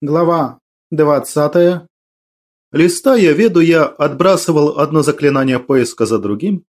Глава 20. Листая веду, я отбрасывал одно заклинание поиска за другим,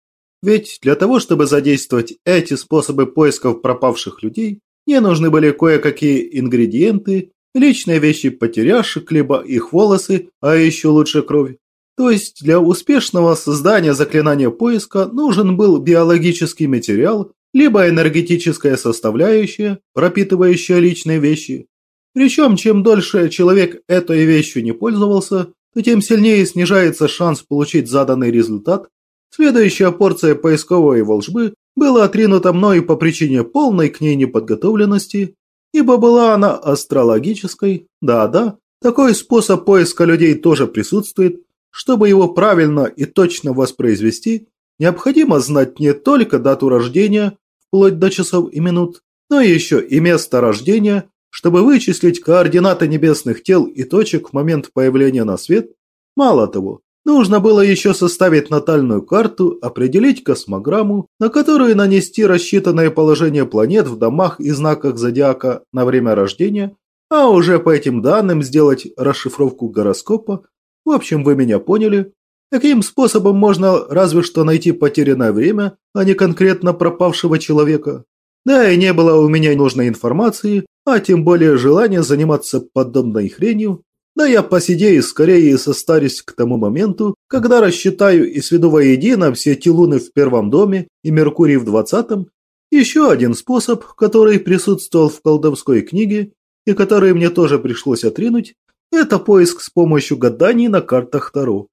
ведь для того, чтобы задействовать эти способы поисков пропавших людей, мне нужны были кое-какие ингредиенты, личные вещи потерявших, либо их волосы, а еще лучше кровь. То есть для успешного создания заклинания поиска нужен был биологический материал, либо энергетическая составляющая, пропитывающая личные вещи. Причем, чем дольше человек этой вещью не пользовался, то тем сильнее снижается шанс получить заданный результат. Следующая порция поисковой волжбы была отринута мной по причине полной к ней неподготовленности, ибо была она астрологической. Да-да, такой способ поиска людей тоже присутствует. Чтобы его правильно и точно воспроизвести, необходимо знать не только дату рождения, вплоть до часов и минут, но еще и место рождения, чтобы вычислить координаты небесных тел и точек в момент появления на свет. Мало того, нужно было еще составить натальную карту, определить космограмму, на которую нанести рассчитанное положение планет в домах и знаках зодиака на время рождения, а уже по этим данным сделать расшифровку гороскопа. В общем, вы меня поняли. Таким способом можно разве что найти потерянное время, а не конкретно пропавшего человека. Да и не было у меня нужной информации, а тем более желания заниматься подобной хренью. Да я посидею скорее и состарюсь к тому моменту, когда рассчитаю и сведу воедино все эти луны в первом доме и Меркурий в двадцатом. Еще один способ, который присутствовал в колдовской книге и который мне тоже пришлось отринуть, это поиск с помощью гаданий на картах Таро.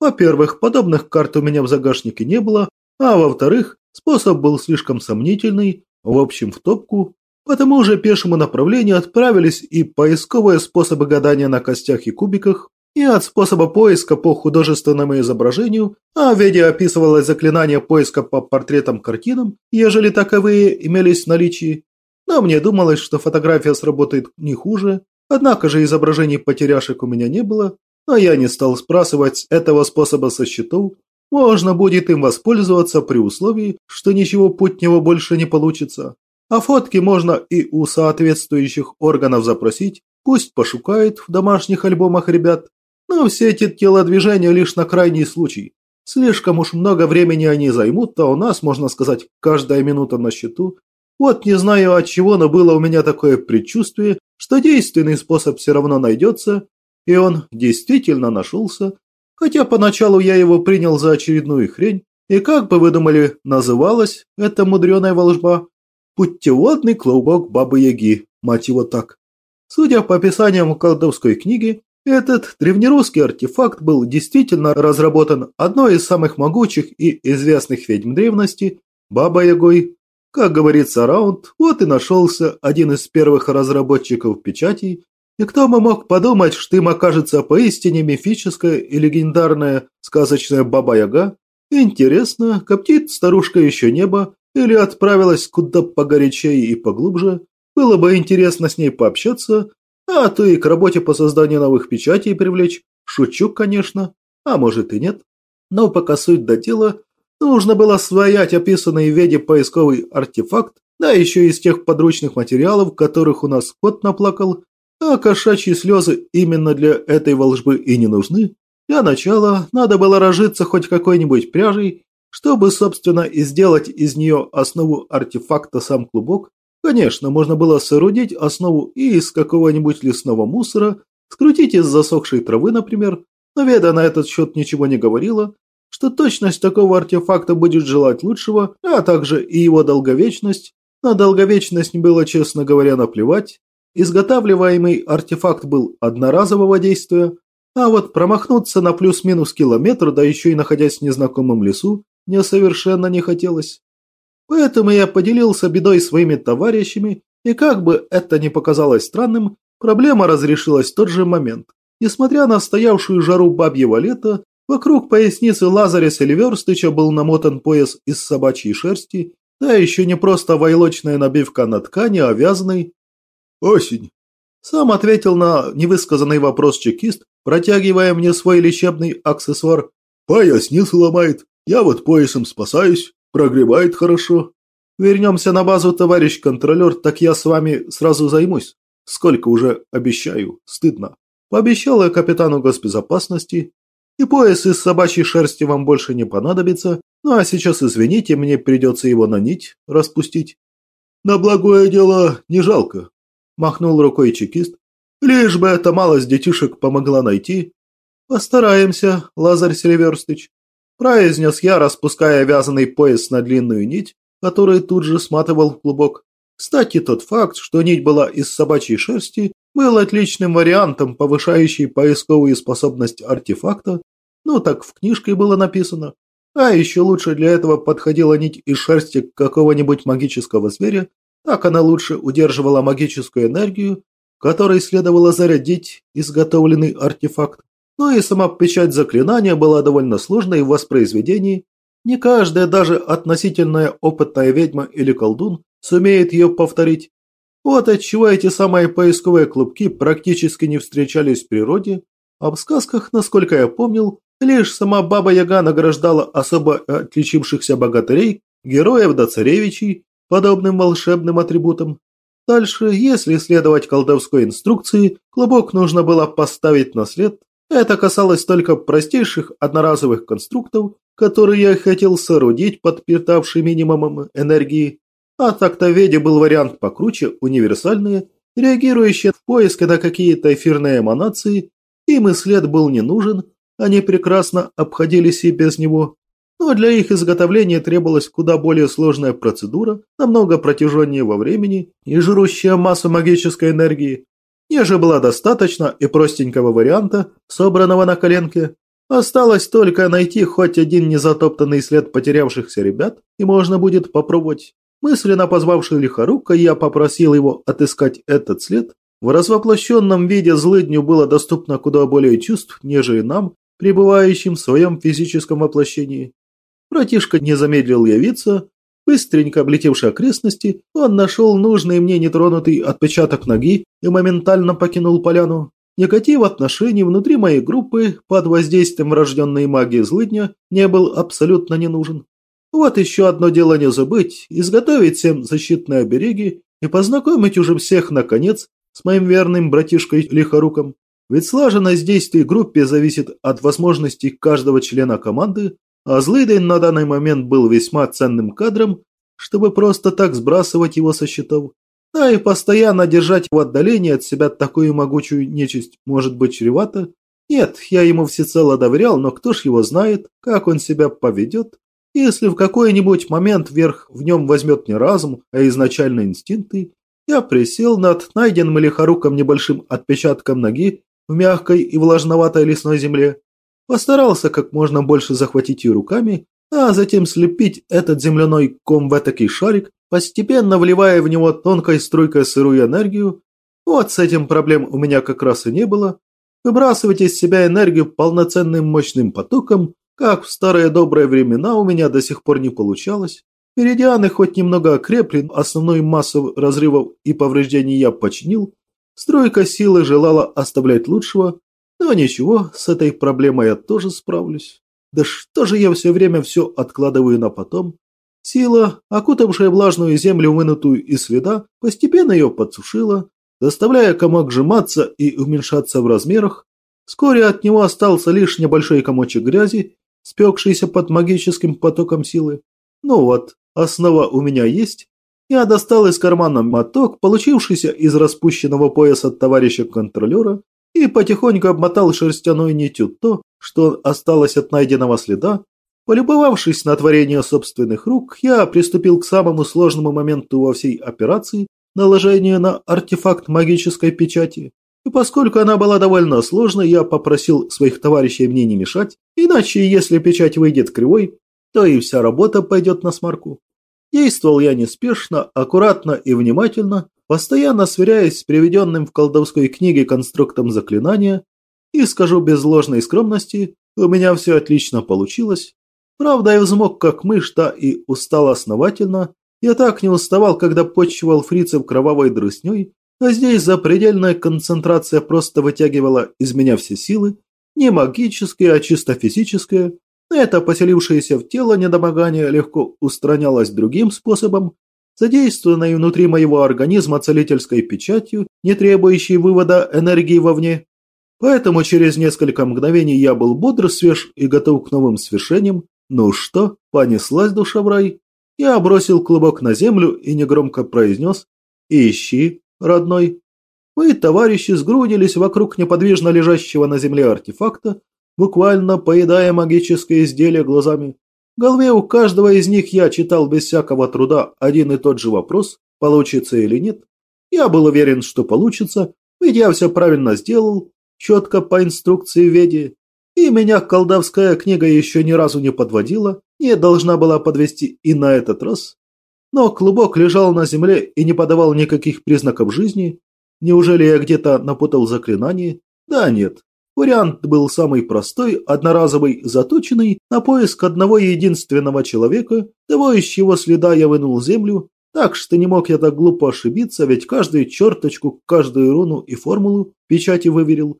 Во-первых, подобных карт у меня в загашнике не было, а во-вторых, способ был слишком сомнительный, в общем, в топку. По тому же пешему направлению отправились и поисковые способы гадания на костях и кубиках, и от способа поиска по художественному изображению, а в виде описывалось заклинание поиска по портретам-картинам, ежели таковые имелись в наличии. Но мне думалось, что фотография сработает не хуже, однако же изображений потеряшек у меня не было, но я не стал спрашивать этого способа со счетов, можно будет им воспользоваться при условии, что ничего путнего больше не получится. А фотки можно и у соответствующих органов запросить, пусть пошукают в домашних альбомах ребят. Но все эти телодвижения лишь на крайний случай. Слишком уж много времени они займут, а у нас, можно сказать, каждая минута на счету. Вот не знаю от чего, но было у меня такое предчувствие, что действенный способ все равно найдется, и он действительно нашелся, хотя поначалу я его принял за очередную хрень, и как бы вы думали, называлась эта мудреная волжба? Путеводный клубок Бабы-Яги, мать его так. Судя по описаниям колдовской книги, этот древнерусский артефакт был действительно разработан одной из самых могучих и известных ведьм древности – Баба-Ягой. Как говорится, раунд, вот и нашелся один из первых разработчиков печатей, и кто бы мог подумать, что им окажется поистине мифическая и легендарная сказочная Баба-Яга? Интересно, коптит старушка еще небо или отправилась куда погорячее и поглубже? Было бы интересно с ней пообщаться, а то и к работе по созданию новых печатей привлечь. Шучу, конечно, а может и нет. Но пока суть до дела, нужно было освоять описанный в веде поисковый артефакт, да еще из тех подручных материалов, которых у нас кот наплакал, а кошачьи слезы именно для этой волжбы и не нужны. Для начала надо было разжиться хоть какой-нибудь пряжей, чтобы, собственно, и сделать из нее основу артефакта сам клубок. Конечно, можно было соорудить основу и из какого-нибудь лесного мусора, скрутить из засохшей травы, например, но Веда на этот счет ничего не говорила, что точность такого артефакта будет желать лучшего, а также и его долговечность. На долговечность было, честно говоря, наплевать. Изготавливаемый артефакт был одноразового действия, а вот промахнуться на плюс-минус километр, да еще и находясь в незнакомом лесу, мне совершенно не хотелось. Поэтому я поделился бедой своими товарищами, и как бы это ни показалось странным, проблема разрешилась в тот же момент. Несмотря на стоявшую жару бабьего лета, вокруг поясницы Лазаря Сильверстыча был намотан пояс из собачьей шерсти, да еще не просто войлочная набивка на ткани, а вязаной, «Осень!» Сам ответил на невысказанный вопрос чекист, протягивая мне свой лечебный аксессуар. «Поясницу ломает, я вот поясом спасаюсь, прогревает хорошо. Вернемся на базу, товарищ контролер, так я с вами сразу займусь. сколько уже обещаю, стыдно. Пообещал я капитану госбезопасности, и пояс из собачьей шерсти вам больше не понадобится, ну а сейчас, извините, мне придется его на нить распустить. На благое дело не жалко, махнул рукой чекист. Лишь бы эта малость детишек помогла найти. Постараемся, Лазарь Селиверстыч, произнес я, распуская вязаный пояс на длинную нить, который тут же сматывал в клубок. Кстати, тот факт, что нить была из собачьей шерсти, был отличным вариантом, повышающий поисковую способность артефакта, ну так в книжке было написано. А еще лучше для этого подходила нить из шерсти какого-нибудь магического зверя, так она лучше удерживала магическую энергию, которой следовало зарядить изготовленный артефакт. Ну и сама печать заклинания была довольно сложной в воспроизведении. Не каждая даже относительная опытная ведьма или колдун сумеет ее повторить. Вот отчего эти самые поисковые клубки практически не встречались в природе, а в сказках, насколько я помнил, лишь сама Баба-Яга награждала особо отличившихся богатырей, героев да царевичей подобным волшебным атрибутом. Дальше, если следовать колдовской инструкции, клубок нужно было поставить на след. Это касалось только простейших одноразовых конструктов, которые я хотел соорудить, подпитавший минимумом энергии. А так-то в Веде был вариант покруче, универсальные, реагирующие в поиске на какие-то эфирные эманации, им и след был не нужен, они прекрасно обходились и без него. Но для их изготовления требовалась куда более сложная процедура, намного протяженнее во времени и жрущая массу магической энергии. Мне же было достаточно и простенького варианта, собранного на коленке. Осталось только найти хоть один незатоптанный след потерявшихся ребят, и можно будет попробовать. Мысленно позвавший Лихорука, я попросил его отыскать этот след. В развоплощенном виде злыдню было доступно куда более чувств, нежели нам, пребывающим в своем физическом воплощении. Братишка не замедлил явиться. Быстренько облетевший окрестности, он нашел нужный мне нетронутый отпечаток ноги и моментально покинул поляну. Негатив отношений внутри моей группы под воздействием врожденной магии злыдня не был абсолютно не нужен. Вот еще одно дело не забыть, изготовить всем защитные обереги и познакомить уже всех, наконец, с моим верным братишкой Лихоруком. Ведь слаженность действий группе зависит от возможностей каждого члена команды, а Злыдень на данный момент был весьма ценным кадром, чтобы просто так сбрасывать его со счетов. Да и постоянно держать в отдалении от себя такую могучую нечисть может быть чревато. Нет, я ему всецело доверял, но кто ж его знает, как он себя поведет. Если в какой-нибудь момент верх в нем возьмет не разум, а изначально инстинкты, я присел над найденным лихоруком небольшим отпечатком ноги в мягкой и влажноватой лесной земле, постарался как можно больше захватить ее руками, а затем слепить этот земляной ком в этакий шарик, постепенно вливая в него тонкой струйкой сырую энергию. Вот с этим проблем у меня как раз и не было. Выбрасывать из себя энергию полноценным мощным потоком как в старые добрые времена у меня до сих пор не получалось. Меридианы хоть немного окрепли, основную массу разрывов и повреждений я починил. Стройка силы желала оставлять лучшего, но ничего, с этой проблемой я тоже справлюсь. Да что же я все время все откладываю на потом? Сила, окутавшая влажную землю, вынутую из следа, постепенно ее подсушила, заставляя комок сжиматься и уменьшаться в размерах. Вскоре от него остался лишь небольшой комочек грязи, спекшийся под магическим потоком силы. Ну вот, основа у меня есть. Я достал из кармана моток, получившийся из распущенного пояса товарища контролера, и потихоньку обмотал шерстяной нитью то, что осталось от найденного следа. Полюбовавшись на творение собственных рук, я приступил к самому сложному моменту во всей операции – наложению на артефакт магической печати. И поскольку она была довольно сложной, я попросил своих товарищей мне не мешать, иначе если печать выйдет кривой, то и вся работа пойдет на смарку. Действовал я неспешно, аккуратно и внимательно, постоянно сверяясь с приведенным в колдовской книге конструктом заклинания, и скажу без ложной скромности, у меня все отлично получилось. Правда, я взмок как мышь, да и устал основательно. Я так не уставал, когда почивал фрицев кровавой дрысней, а здесь запредельная концентрация просто вытягивала из меня все силы, не магические, а чисто физические. Это поселившееся в тело недомогание легко устранялось другим способом. Задействованной внутри моего организма целительской печатью, не требующей вывода энергии вовне. Поэтому через несколько мгновений я был бодр, свеж и готов к новым свершениям. Ну что, понеслась душа в рай? Я бросил клубок на землю и негромко произнес «Ищи, родной». Мы, товарищи, сгрудились вокруг неподвижно лежащего на земле артефакта, буквально поедая магическое изделие глазами. Голове у каждого из них я читал без всякого труда один и тот же вопрос, получится или нет. Я был уверен, что получится, ведь я все правильно сделал, четко по инструкции Веди, и меня колдовская книга еще ни разу не подводила, не должна была подвести и на этот раз. Но клубок лежал на земле и не подавал никаких признаков жизни. Неужели я где-то напутал заклинание? Да нет, Вариант был самый простой, одноразовый, заточенный на поиск одного единственного человека, того из чего следа я вынул землю, так что не мог я так глупо ошибиться, ведь каждую черточку, каждую руну и формулу печати выверил.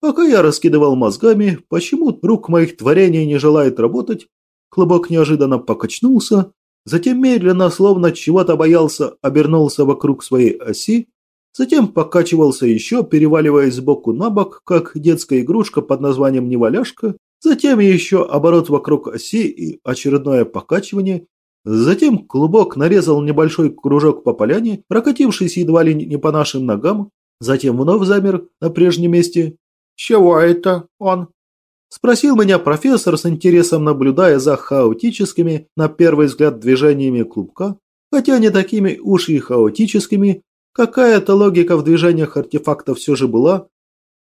Пока я раскидывал мозгами, почему рук моих творений не желает работать, клубок неожиданно покачнулся, затем медленно, словно чего-то боялся, обернулся вокруг своей оси Затем покачивался еще, переваливаясь сбоку на бок, как детская игрушка под названием «Неваляшка», затем еще оборот вокруг оси и очередное покачивание, затем клубок нарезал небольшой кружок по поляне, прокатившись едва ли не по нашим ногам, затем вновь замер на прежнем месте. «Чего это он?» Спросил меня профессор с интересом, наблюдая за хаотическими, на первый взгляд, движениями клубка, хотя не такими уж и хаотическими, Какая-то логика в движениях артефакта все же была?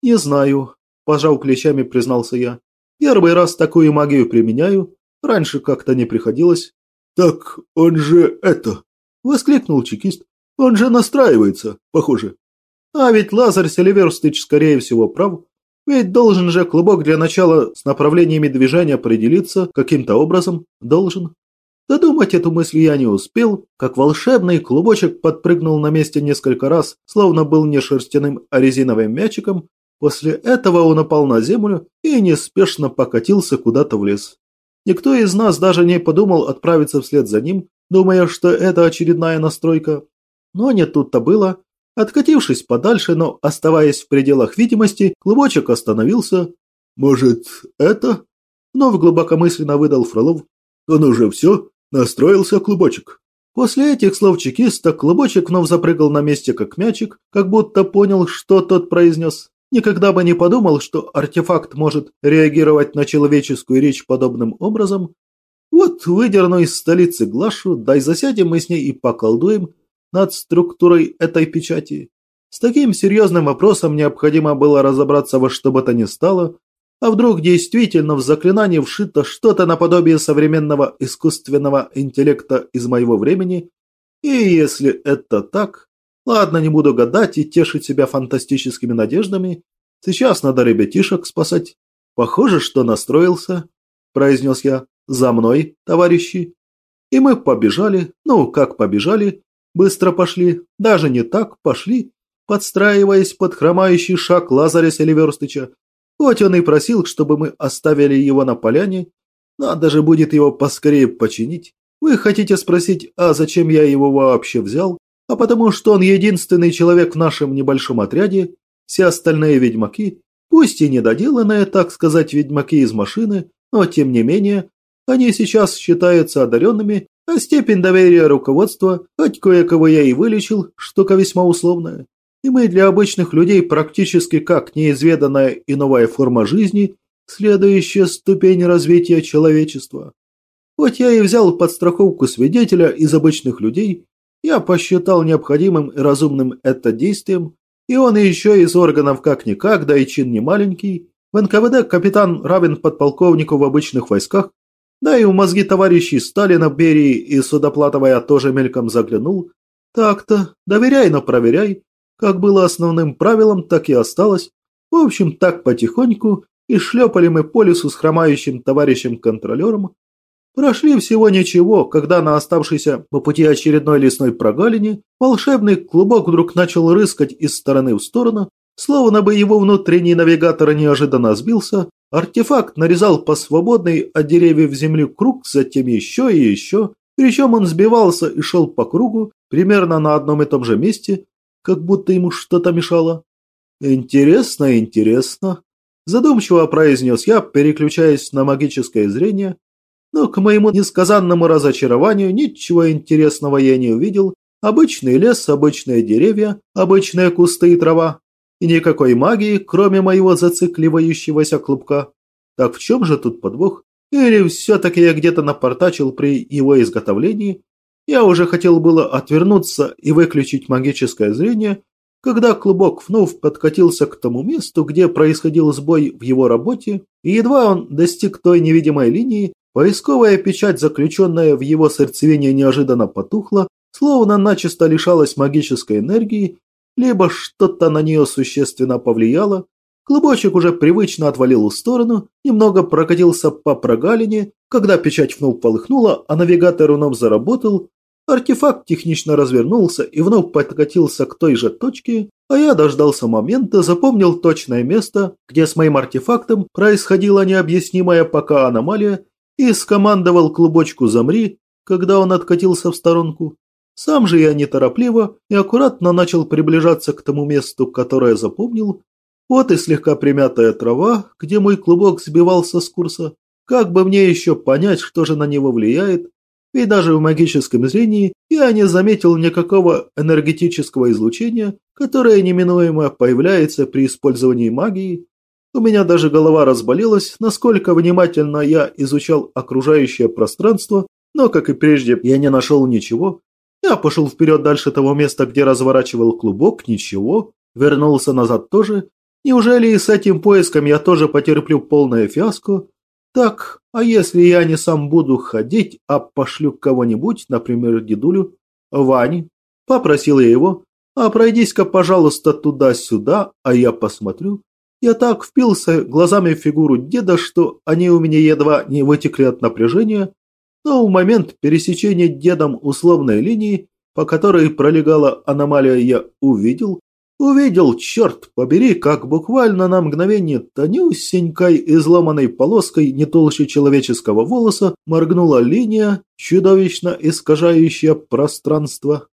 Не знаю, пожал плечами, признался я. Первый раз такую магию применяю, раньше как-то не приходилось. Так он же это, воскликнул чекист. Он же настраивается, похоже. А ведь Лазарь Селиверстыч скорее всего прав. Ведь должен же клубок для начала с направлениями движения определиться каким-то образом. Должен. Додумать эту мысль я не успел, как волшебный клубочек подпрыгнул на месте несколько раз, словно был не шерстяным, а резиновым мячиком. После этого он упал на землю и неспешно покатился куда-то в лес. Никто из нас даже не подумал отправиться вслед за ним, думая, что это очередная настройка. Но не тут-то было. Откатившись подальше, но оставаясь в пределах видимости, клубочек остановился. «Может, это?» Вновь глубокомысленно выдал Фролов. «Он уже все? Настроился клубочек. После этих слов чекиста клубочек вновь запрыгал на месте как мячик, как будто понял, что тот произнес. Никогда бы не подумал, что артефакт может реагировать на человеческую речь подобным образом. Вот выдерну из столицы Глашу, дай засядем мы с ней и поколдуем над структурой этой печати. С таким серьезным вопросом необходимо было разобраться во что бы то ни стало, а вдруг действительно в заклинании вшито что-то наподобие современного искусственного интеллекта из моего времени? И если это так, ладно, не буду гадать и тешить себя фантастическими надеждами. Сейчас надо ребятишек спасать. Похоже, что настроился, произнес я. За мной, товарищи. И мы побежали, ну, как побежали, быстро пошли, даже не так, пошли, подстраиваясь под хромающий шаг Лазаря Селиверстыча, Хоть он и просил, чтобы мы оставили его на поляне, надо же будет его поскорее починить. Вы хотите спросить, а зачем я его вообще взял? А потому что он единственный человек в нашем небольшом отряде, все остальные ведьмаки, пусть и недоделанные, так сказать, ведьмаки из машины, но тем не менее, они сейчас считаются одаренными, а степень доверия руководства, хоть кое-кого я и вылечил, штука весьма условная. И мы для обычных людей практически как неизведанная и новая форма жизни, следующая ступень развития человечества. Хоть я и взял подстраховку свидетеля из обычных людей, я посчитал необходимым и разумным это действием, и он еще из органов как-никак, да и чин не маленький. В НКВД капитан равен подполковнику в обычных войсках, да и в мозги товарищей Сталина, Берии и Судоплатова я тоже мельком заглянул. Так-то, доверяй, но проверяй, как было основным правилом, так и осталось. В общем, так потихоньку и шлепали мы по лесу с хромающим товарищем-контролером. Прошли всего ничего, когда на оставшейся по пути очередной лесной прогалине волшебный клубок вдруг начал рыскать из стороны в сторону, словно бы его внутренний навигатор неожиданно сбился, артефакт нарезал по свободной от деревьев земли круг, затем еще и еще, Причем он сбивался и шел по кругу, примерно на одном и том же месте, как будто ему что-то мешало. «Интересно, интересно», – задумчиво произнес я, переключаясь на магическое зрение, но к моему несказанному разочарованию ничего интересного я не увидел. Обычный лес, обычные деревья, обычные кусты и трава. И никакой магии, кроме моего зацикливающегося клубка. Так в чем же тут подвох? Или все-таки я где-то напортачил при его изготовлении? Я уже хотел было отвернуться и выключить магическое зрение, когда клубок вновь подкатился к тому месту, где происходил сбой в его работе, и едва он достиг той невидимой линии, Поисковая печать, заключенная в его сердцевине, неожиданно потухла, словно начисто лишалась магической энергии, либо что-то на нее существенно повлияло. Клубочек уже привычно отвалил в сторону, немного прокатился по прогалине, когда печать вновь полыхнула, а навигатор вновь заработал, артефакт технично развернулся и вновь подкатился к той же точке, а я дождался момента, запомнил точное место, где с моим артефактом происходила необъяснимая пока аномалия, и скомандовал клубочку «Замри», когда он откатился в сторонку. Сам же я неторопливо и аккуратно начал приближаться к тому месту, которое запомнил. Вот и слегка примятая трава, где мой клубок сбивался с курса. Как бы мне еще понять, что же на него влияет? Ведь даже в магическом зрении я не заметил никакого энергетического излучения, которое неминуемо появляется при использовании магии. У меня даже голова разболелась, насколько внимательно я изучал окружающее пространство, но, как и прежде, я не нашел ничего. Я пошел вперед дальше того места, где разворачивал клубок, ничего. Вернулся назад тоже. Неужели и с этим поиском я тоже потерплю полное фиаско? Так, а если я не сам буду ходить, а пошлю кого-нибудь, например, дедулю? Вань, попросил я его, а пройдись-ка, пожалуйста, туда-сюда, а я посмотрю. Я так впился глазами в фигуру деда, что они у меня едва не вытекли от напряжения, но в момент пересечения дедом условной линии, по которой пролегала аномалия, я увидел, увидел, черт побери, как буквально на мгновение тонюсенькой изломанной полоской не толще человеческого волоса моргнула линия, чудовищно искажающая пространство.